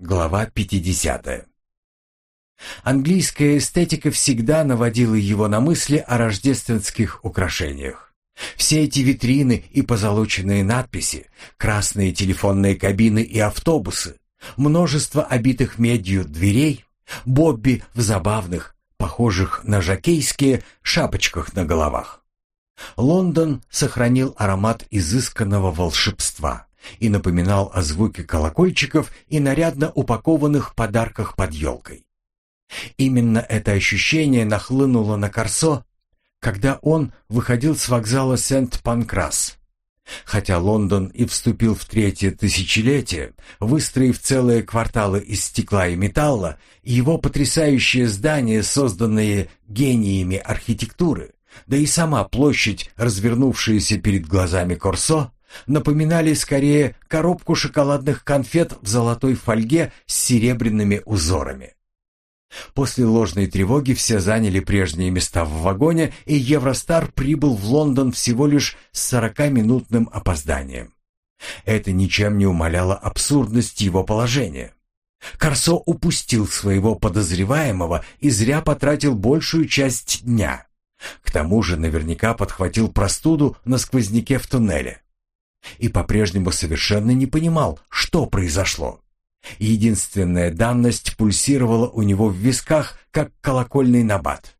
Глава 50. Английская эстетика всегда наводила его на мысли о рождественских украшениях. Все эти витрины и позолоченные надписи, красные телефонные кабины и автобусы, множество обитых медью дверей, Бобби в забавных, похожих на жакейские, шапочках на головах. Лондон сохранил аромат изысканного волшебства и напоминал о звуке колокольчиков и нарядно упакованных подарках под елкой. Именно это ощущение нахлынуло на Корсо, когда он выходил с вокзала Сент-Панкрас. Хотя Лондон и вступил в третье тысячелетие, выстроив целые кварталы из стекла и металла, его потрясающие здания, созданные гениями архитектуры, да и сама площадь, развернувшаяся перед глазами Корсо, напоминали скорее коробку шоколадных конфет в золотой фольге с серебряными узорами. После ложной тревоги все заняли прежние места в вагоне, и Евростар прибыл в Лондон всего лишь с 40-минутным опозданием. Это ничем не умаляло абсурдность его положения. Корсо упустил своего подозреваемого и зря потратил большую часть дня. К тому же наверняка подхватил простуду на сквозняке в туннеле и по-прежнему совершенно не понимал, что произошло. Единственная данность пульсировала у него в висках, как колокольный набат.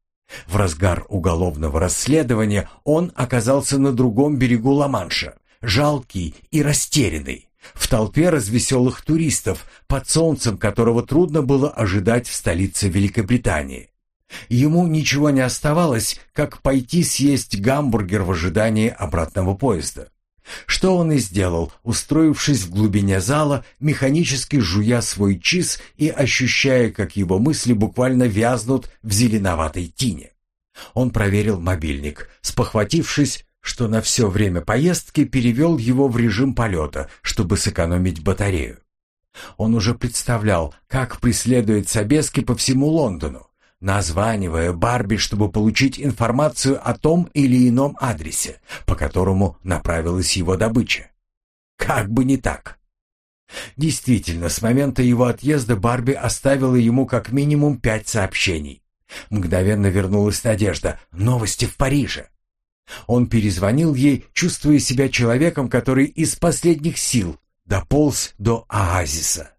В разгар уголовного расследования он оказался на другом берегу Ла-Манша, жалкий и растерянный, в толпе развеселых туристов, под солнцем которого трудно было ожидать в столице Великобритании. Ему ничего не оставалось, как пойти съесть гамбургер в ожидании обратного поезда. Что он и сделал, устроившись в глубине зала, механически жуя свой чиз и ощущая, как его мысли буквально вязнут в зеленоватой тине. Он проверил мобильник, спохватившись, что на все время поездки перевел его в режим полета, чтобы сэкономить батарею. Он уже представлял, как преследует Собески по всему Лондону, названивая Барби, чтобы получить информацию о том или ином адресе, по которому направилась его добыча. Как бы не так. Действительно, с момента его отъезда Барби оставила ему как минимум пять сообщений. Мгновенно вернулась надежда. Новости в Париже. Он перезвонил ей, чувствуя себя человеком, который из последних сил дополз до оазиса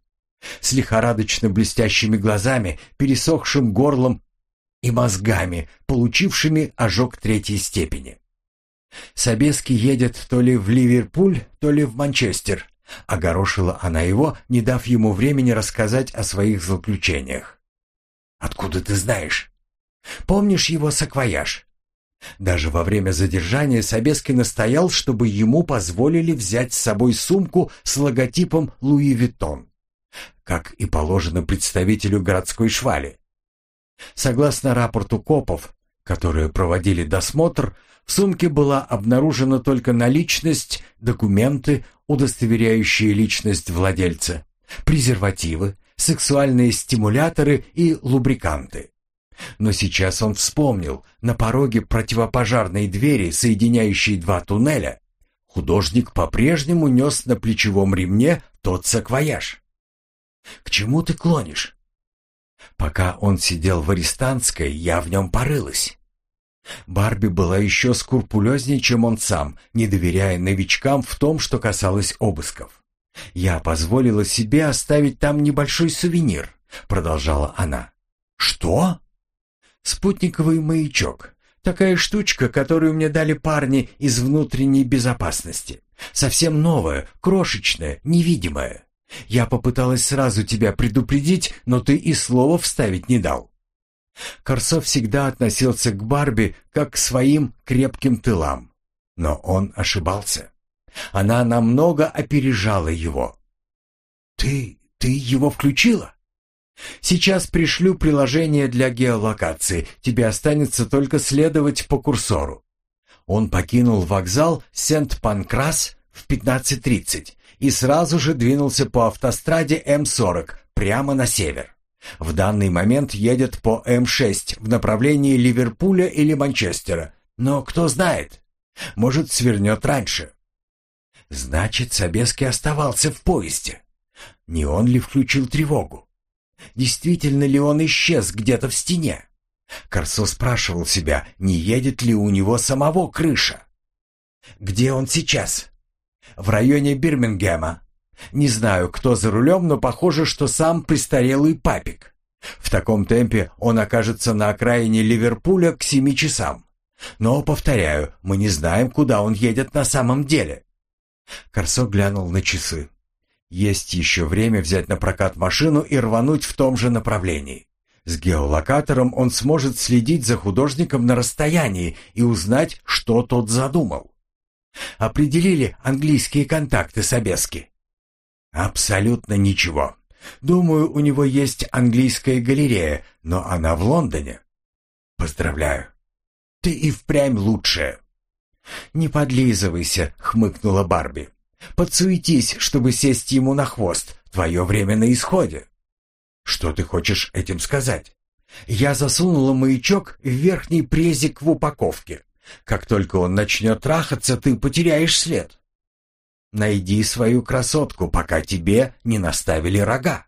с лихорадочно блестящими глазами, пересохшим горлом и мозгами, получившими ожог третьей степени. Собески едет то ли в Ливерпуль, то ли в Манчестер. Огорошила она его, не дав ему времени рассказать о своих заключениях. «Откуда ты знаешь? Помнишь его саквояж?» Даже во время задержания Собески настоял, чтобы ему позволили взять с собой сумку с логотипом «Луи Виттон» как и положено представителю городской швали. Согласно рапорту копов, которые проводили досмотр, в сумке была обнаружена только наличность, документы, удостоверяющие личность владельца, презервативы, сексуальные стимуляторы и лубриканты. Но сейчас он вспомнил, на пороге противопожарной двери, соединяющей два туннеля, художник по-прежнему нес на плечевом ремне тот саквояж. К чему ты клонишь? Пока он сидел в арестантской, я в нем порылась. Барби была еще скрупулезнее, чем он сам, не доверяя новичкам в том, что касалось обысков. «Я позволила себе оставить там небольшой сувенир», — продолжала она. «Что?» «Спутниковый маячок. Такая штучка, которую мне дали парни из внутренней безопасности. Совсем новая, крошечная, невидимая. Я попыталась сразу тебя предупредить, но ты и слова вставить не дал. Корсо всегда относился к Барби как к своим крепким тылам. Но он ошибался. Она намного опережала его. «Ты... ты его включила?» «Сейчас пришлю приложение для геолокации. Тебе останется только следовать по курсору». Он покинул вокзал Сент-Панкрас в 15.30 и сразу же двинулся по автостраде М-40 прямо на север. В данный момент едет по М6 в направлении Ливерпуля или Манчестера, но кто знает, может свернет раньше. Значит, Собеский оставался в поезде. Не он ли включил тревогу? Действительно ли он исчез где-то в стене? Корсо спрашивал себя, не едет ли у него самого крыша. Где он сейчас? В районе Бирмингема. Не знаю, кто за рулем, но похоже, что сам престарелый папик. В таком темпе он окажется на окраине Ливерпуля к семи часам. Но, повторяю, мы не знаем, куда он едет на самом деле. Корсо глянул на часы. Есть еще время взять на прокат машину и рвануть в том же направлении. С геолокатором он сможет следить за художником на расстоянии и узнать, что тот задумал. Определили английские контакты с Обески? Абсолютно ничего. Думаю, у него есть английская галерея, но она в Лондоне. Поздравляю. Ты и впрямь лучшая. Не подлизывайся, хмыкнула Барби. Подсуетись, чтобы сесть ему на хвост. Твое время на исходе. Что ты хочешь этим сказать? Я засунула маячок в верхний презик в упаковке. Как только он начнет трахаться, ты потеряешь след. Найди свою красотку, пока тебе не наставили рога.